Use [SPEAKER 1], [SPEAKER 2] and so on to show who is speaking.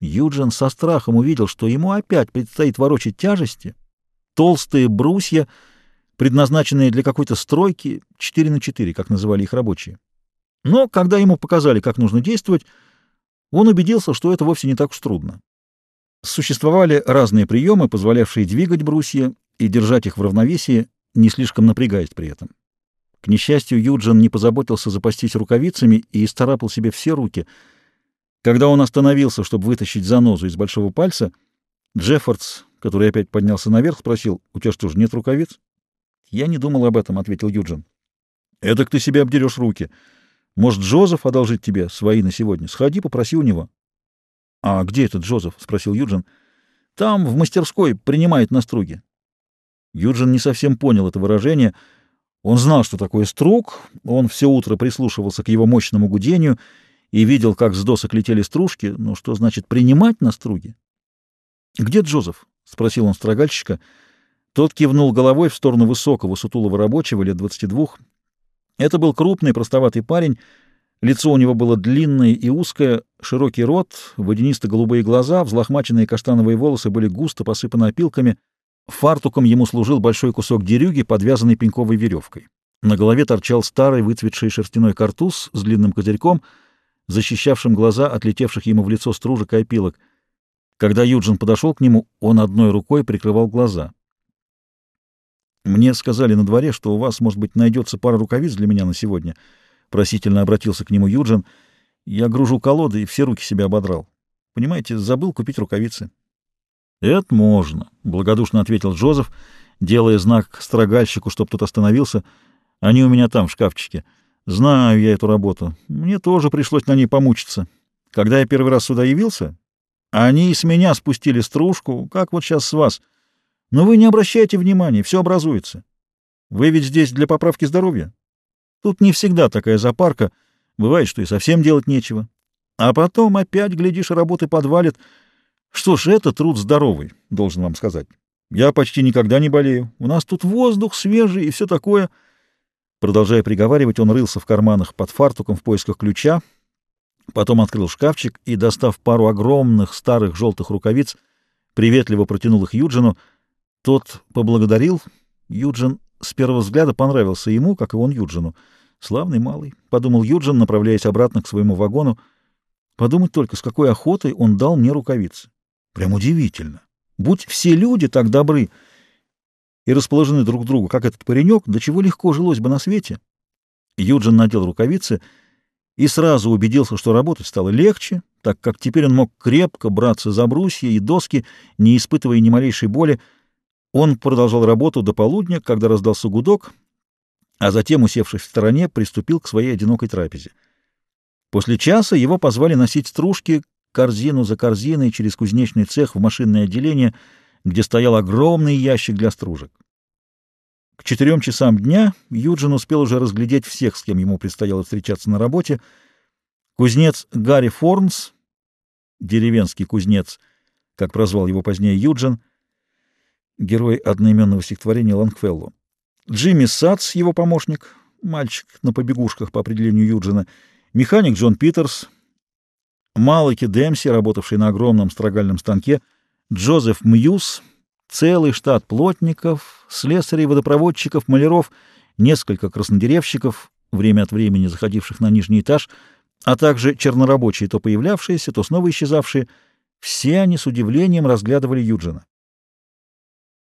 [SPEAKER 1] Юджин со страхом увидел, что ему опять предстоит ворочать тяжести, толстые брусья, предназначенные для какой-то стройки, 4 на 4, как называли их рабочие. Но когда ему показали, как нужно действовать, он убедился, что это вовсе не так уж трудно. Существовали разные приемы, позволявшие двигать брусья и держать их в равновесии, не слишком напрягаясь при этом. К несчастью, Юджин не позаботился запастись рукавицами и исцарапал себе все руки. Когда он остановился, чтобы вытащить занозу из большого пальца, Джеффордс, который опять поднялся наверх, спросил, «У тебя что ж, нет рукавиц?» «Я не думал об этом», — ответил Юджин. «Эдак ты себе обдерешь руки. Может, Джозеф одолжить тебе свои на сегодня? Сходи, попроси у него». «А где этот Джозеф?» — спросил Юджин. «Там, в мастерской, принимает на струги». Юджин не совсем понял это выражение — он знал, что такое струк, он все утро прислушивался к его мощному гудению и видел, как с досок летели стружки, но что значит принимать на струги? — Где Джозеф? — спросил он строгальщика. Тот кивнул головой в сторону высокого сутулого рабочего лет двадцати двух. Это был крупный простоватый парень, лицо у него было длинное и узкое, широкий рот, водянисто-голубые глаза, взлохмаченные каштановые волосы были густо посыпаны опилками — Фартуком ему служил большой кусок дерюги, подвязанный пеньковой веревкой. На голове торчал старый выцветший шерстяной картуз с длинным козырьком, защищавшим глаза отлетевших ему в лицо стружек и опилок. Когда Юджин подошел к нему, он одной рукой прикрывал глаза. «Мне сказали на дворе, что у вас, может быть, найдется пара рукавиц для меня на сегодня», — просительно обратился к нему Юджин. «Я гружу колоды и все руки себе ободрал. Понимаете, забыл купить рукавицы». «Это можно», — благодушно ответил Джозеф, делая знак строгальщику, чтоб тот остановился. «Они у меня там, в шкафчике. Знаю я эту работу. Мне тоже пришлось на ней помучиться. Когда я первый раз сюда явился, они с меня спустили стружку, как вот сейчас с вас. Но вы не обращайте внимания, все образуется. Вы ведь здесь для поправки здоровья. Тут не всегда такая запарка, бывает, что и совсем делать нечего. А потом опять, глядишь, работы подвалит — что ж, это труд здоровый, должен вам сказать. Я почти никогда не болею. У нас тут воздух свежий и все такое. Продолжая приговаривать, он рылся в карманах под фартуком в поисках ключа, потом открыл шкафчик и, достав пару огромных старых желтых рукавиц, приветливо протянул их Юджину. Тот поблагодарил. Юджин с первого взгляда понравился ему, как и он Юджину. «Славный малый», — подумал Юджин, направляясь обратно к своему вагону. «Подумать только, с какой охотой он дал мне рукавицы». Прям удивительно. Будь все люди так добры и расположены друг к другу, как этот паренек, до чего легко жилось бы на свете. Юджин надел рукавицы и сразу убедился, что работать стало легче, так как теперь он мог крепко браться за брусья и доски, не испытывая ни малейшей боли. Он продолжал работу до полудня, когда раздался гудок, а затем, усевшись в стороне, приступил к своей одинокой трапезе. После часа его позвали носить стружки, корзину за корзиной через кузнечный цех в машинное отделение, где стоял огромный ящик для стружек. К четырем часам дня Юджин успел уже разглядеть всех, с кем ему предстояло встречаться на работе. Кузнец Гарри Форнс, деревенский кузнец, как прозвал его позднее Юджин, герой одноименного стихотворения Лангфелло. Джимми Сац, его помощник, мальчик на побегушках по определению Юджина, механик Джон Питерс, Малаки Демси, работавший на огромном строгальном станке, Джозеф Мьюз, целый штат плотников, слесарей, водопроводчиков, маляров, несколько краснодеревщиков, время от времени заходивших на нижний этаж, а также чернорабочие, то появлявшиеся, то снова исчезавшие, все они с удивлением разглядывали Юджина.